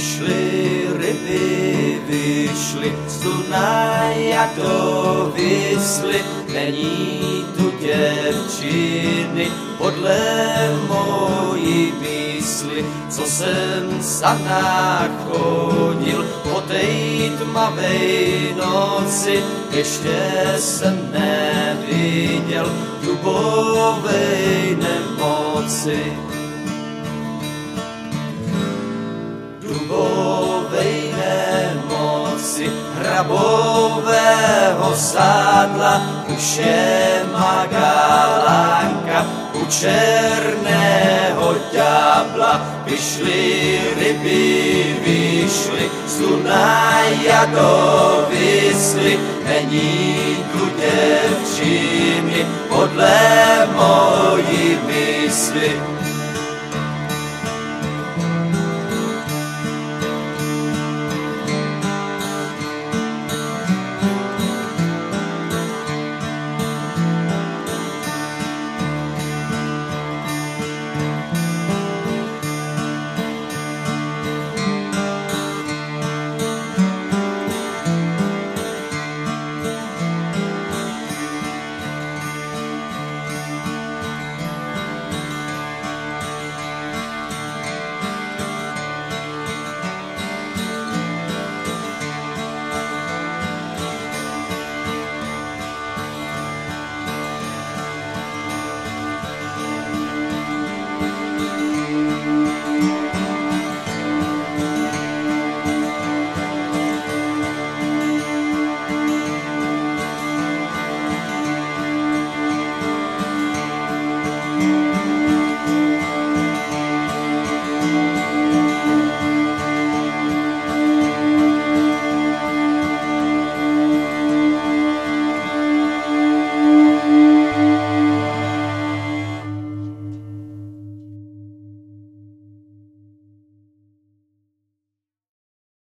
vyšly ryby, vyšly z Dunaje a do Vysly. Není tu děvčiny podle mojí mysli, co jsem sa nachodil po tej tmavej noci. Ještě jsem neviděl dubovej nemoci. Hrabového sádla, je magalánka, u černého ďábla vyšly ryby, vyšly z Dunaja do Vysly, není tu děvčiny podle mojí mysli.